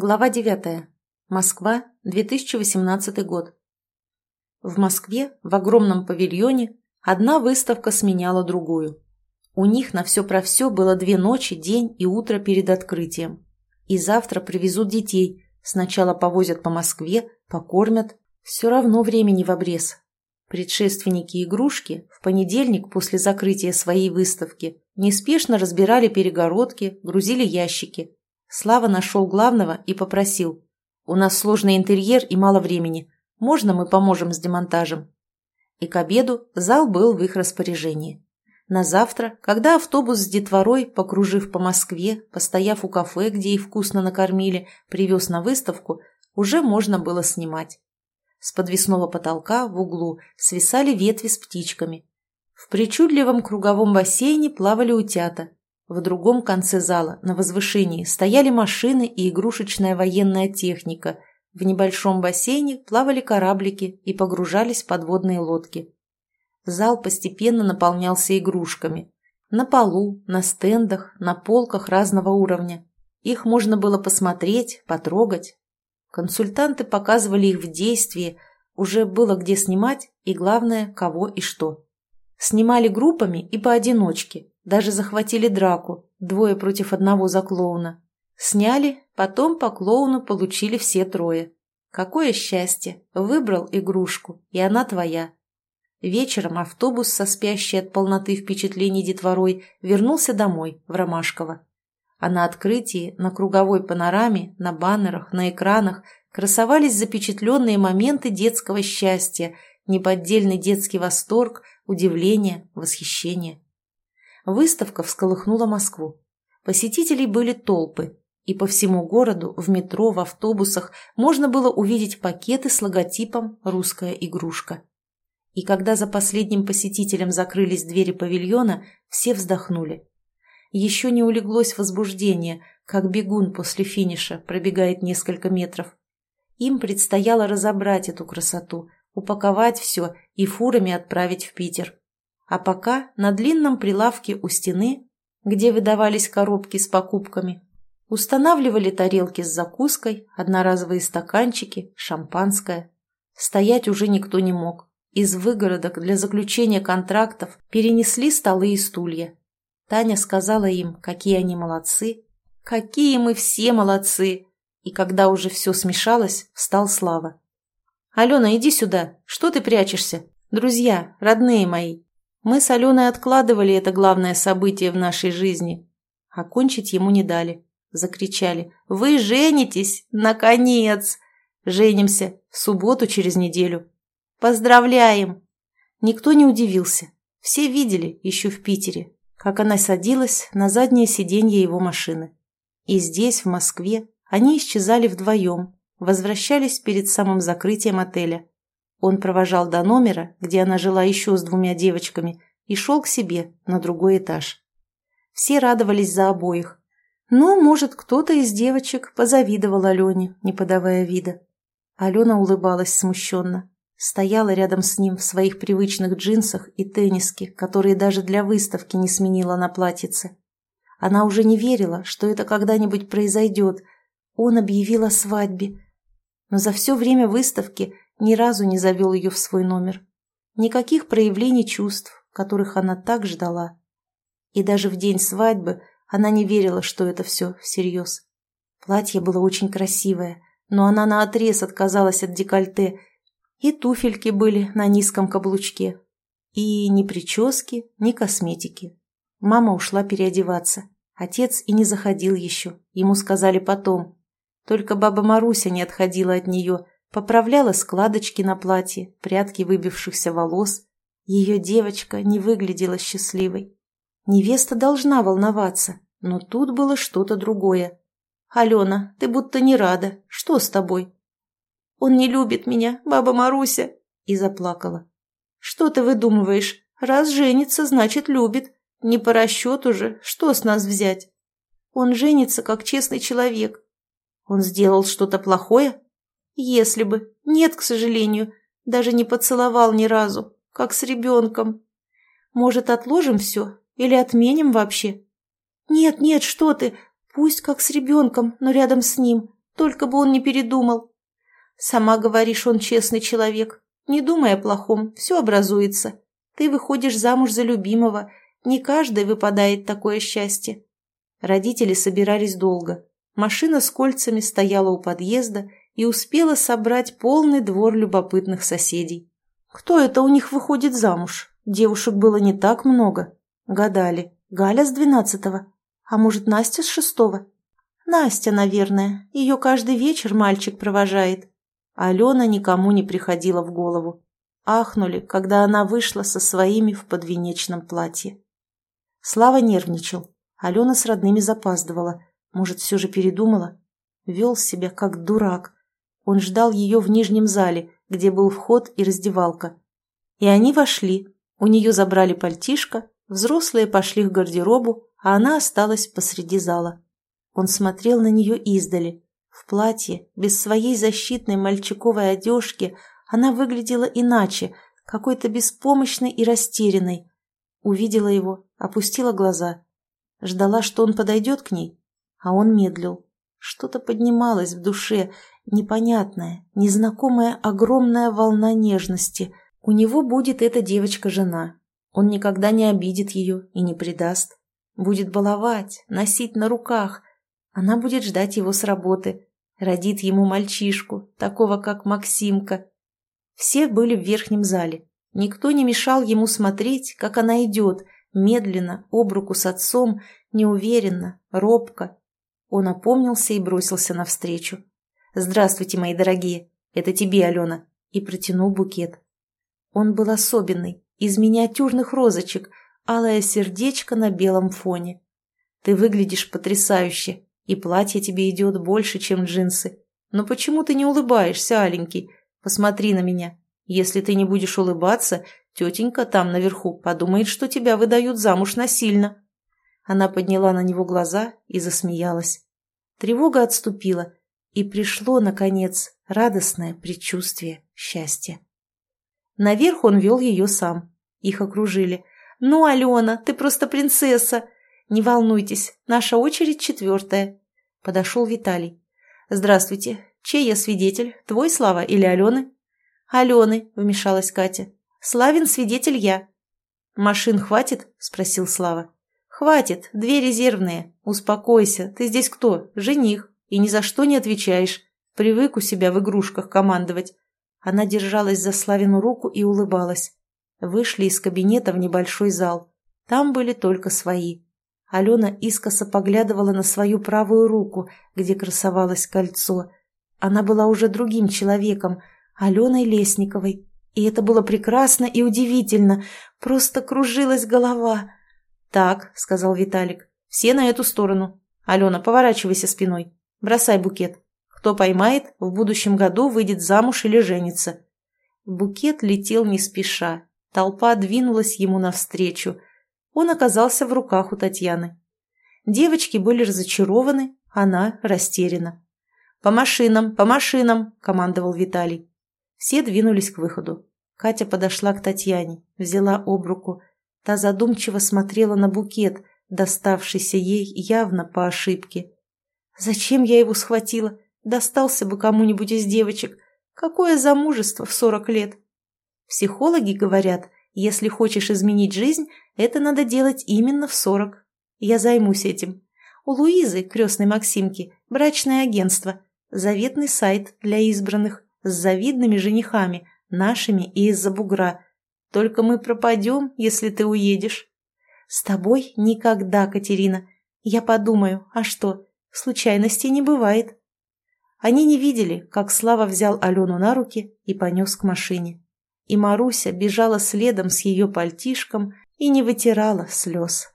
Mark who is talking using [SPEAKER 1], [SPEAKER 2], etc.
[SPEAKER 1] Глава 9. Москва, 2018 год. В Москве, в огромном павильоне, одна выставка сменяла другую. У них на все про все было две ночи, день и утро перед открытием. И завтра привезут детей, сначала повозят по Москве, покормят, все равно времени в обрез. Предшественники игрушки в понедельник после закрытия своей выставки неспешно разбирали перегородки, грузили ящики – Слава нашел главного и попросил. «У нас сложный интерьер и мало времени. Можно мы поможем с демонтажем?» И к обеду зал был в их распоряжении. На завтра, когда автобус с детворой, покружив по Москве, постояв у кафе, где их вкусно накормили, привез на выставку, уже можно было снимать. С подвесного потолка в углу свисали ветви с птичками. В причудливом круговом бассейне плавали утята, в другом конце зала, на возвышении, стояли машины и игрушечная военная техника. В небольшом бассейне плавали кораблики и погружались подводные лодки. Зал постепенно наполнялся игрушками. На полу, на стендах, на полках разного уровня. Их можно было посмотреть, потрогать. Консультанты показывали их в действии, уже было где снимать и, главное, кого и что. Снимали группами и поодиночке, даже захватили драку, двое против одного за клоуна. Сняли, потом по клоуну получили все трое. Какое счастье! Выбрал игрушку, и она твоя. Вечером автобус со спящей от полноты впечатлений детворой вернулся домой, в Ромашково. А на открытии, на круговой панораме, на баннерах, на экранах красовались запечатленные моменты детского счастья, неподдельный детский восторг, удивление, восхищение. Выставка всколыхнула Москву. Посетителей были толпы, и по всему городу, в метро, в автобусах можно было увидеть пакеты с логотипом «Русская игрушка». И когда за последним посетителем закрылись двери павильона, все вздохнули. Еще не улеглось возбуждение, как бегун после финиша пробегает несколько метров. Им предстояло разобрать эту красоту, упаковать все и фурами отправить в Питер. А пока на длинном прилавке у стены, где выдавались коробки с покупками, устанавливали тарелки с закуской, одноразовые стаканчики, шампанское. Стоять уже никто не мог. Из выгородок для заключения контрактов перенесли столы и стулья. Таня сказала им, какие они молодцы. Какие мы все молодцы! И когда уже все смешалось, встал Слава. «Алена, иди сюда. Что ты прячешься? Друзья, родные мои, мы с Аленой откладывали это главное событие в нашей жизни. Окончить ему не дали. Закричали. «Вы женитесь! Наконец! Женимся в субботу через неделю. Поздравляем!» Никто не удивился. Все видели, еще в Питере, как она садилась на заднее сиденье его машины. И здесь, в Москве, они исчезали вдвоем, возвращались перед самым закрытием отеля. Он провожал до номера, где она жила еще с двумя девочками, и шел к себе на другой этаж. Все радовались за обоих. Но, может, кто-то из девочек позавидовал Алене, не подавая вида. Алена улыбалась смущенно. Стояла рядом с ним в своих привычных джинсах и тенниске, которые даже для выставки не сменила на платьице. Она уже не верила, что это когда-нибудь произойдет. Он объявил о свадьбе. Но за все время выставки ни разу не завел ее в свой номер. Никаких проявлений чувств, которых она так ждала. И даже в день свадьбы она не верила, что это все всерьез. Платье было очень красивое, но она наотрез отказалась от декольте, и туфельки были на низком каблучке. И ни прически, ни косметики. Мама ушла переодеваться. Отец и не заходил еще, ему сказали потом. Только баба Маруся не отходила от нее – поправляла складочки на платье, прядки выбившихся волос. Ее девочка не выглядела счастливой. Невеста должна волноваться, но тут было что-то другое. «Алена, ты будто не рада. Что с тобой?» «Он не любит меня, баба Маруся!» И заплакала. «Что ты выдумываешь? Раз женится, значит, любит. Не по расчету же, что с нас взять? Он женится, как честный человек. Он сделал что-то плохое?» Если бы. Нет, к сожалению. Даже не поцеловал ни разу. Как с ребенком. Может, отложим все? Или отменим вообще? Нет, нет, что ты. Пусть как с ребенком, но рядом с ним. Только бы он не передумал. Сама говоришь, он честный человек. Не думай о плохом, все образуется. Ты выходишь замуж за любимого. Не каждый выпадает такое счастье. Родители собирались долго. Машина с кольцами стояла у подъезда и успела собрать полный двор любопытных соседей. Кто это у них выходит замуж? Девушек было не так много. Гадали. Галя с двенадцатого. А может, Настя с шестого? Настя, наверное. Ее каждый вечер мальчик провожает. Алена никому не приходила в голову. Ахнули, когда она вышла со своими в подвенечном платье. Слава нервничал. Алена с родными запаздывала. Может, все же передумала? Вел себя как дурак. Он ждал ее в нижнем зале, где был вход и раздевалка. И они вошли. У нее забрали пальтишко, взрослые пошли к гардеробу, а она осталась посреди зала. Он смотрел на нее издали. В платье, без своей защитной мальчиковой одежки, она выглядела иначе, какой-то беспомощной и растерянной. Увидела его, опустила глаза. Ждала, что он подойдет к ней, а он медлил. Что-то поднималось в душе, непонятная, незнакомая огромная волна нежности. У него будет эта девочка-жена. Он никогда не обидит ее и не предаст. Будет баловать, носить на руках. Она будет ждать его с работы. Родит ему мальчишку, такого как Максимка. Все были в верхнем зале. Никто не мешал ему смотреть, как она идет, медленно, об руку с отцом, неуверенно, робко, он опомнился и бросился навстречу. «Здравствуйте, мои дорогие! Это тебе, Алена!» И протянул букет. Он был особенный, из миниатюрных розочек, алое сердечко на белом фоне. «Ты выглядишь потрясающе, и платье тебе идет больше, чем джинсы. Но почему ты не улыбаешься, аленький? Посмотри на меня. Если ты не будешь улыбаться, тетенька там наверху подумает, что тебя выдают замуж насильно». Она подняла на него глаза и засмеялась. Тревога отступила, и пришло, наконец, радостное предчувствие счастья. Наверх он вел ее сам. Их окружили. «Ну, Алена, ты просто принцесса! Не волнуйтесь, наша очередь четвертая». Подошел Виталий. «Здравствуйте. Чей я свидетель? Твой, Слава, или Алены?» «Алены», — вмешалась Катя. «Славин свидетель я». «Машин хватит?» — спросил Слава. «Хватит, две резервные. Успокойся. Ты здесь кто? Жених. И ни за что не отвечаешь. Привык у себя в игрушках командовать». Она держалась за Славину руку и улыбалась. Вышли из кабинета в небольшой зал. Там были только свои. Алена искоса поглядывала на свою правую руку, где красовалось кольцо. Она была уже другим человеком, Аленой Лесниковой. И это было прекрасно и удивительно. Просто кружилась голова. «Так», — сказал Виталик, — «все на эту сторону. Алена, поворачивайся спиной. Бросай букет. Кто поймает, в будущем году выйдет замуж или женится». Букет летел не спеша. Толпа двинулась ему навстречу. Он оказался в руках у Татьяны. Девочки были разочарованы, она растеряна. «По машинам, по машинам!» – командовал Виталий. Все двинулись к выходу. Катя подошла к Татьяне, взяла об руку. Та задумчиво смотрела на букет, доставшийся ей явно по ошибке. «Зачем я его схватила? Достался бы кому-нибудь из девочек. Какое замужество в сорок лет?» Психологи говорят, если хочешь изменить жизнь, это надо делать именно в сорок. Я займусь этим. У Луизы, крестной Максимки, брачное агентство, заветный сайт для избранных, с завидными женихами, нашими и из-за бугра – только мы пропадем, если ты уедешь. С тобой никогда, Катерина. Я подумаю, а что, случайностей не бывает. Они не видели, как Слава взял Алену на руки и понес к машине. И Маруся бежала следом с ее пальтишком и не вытирала слез.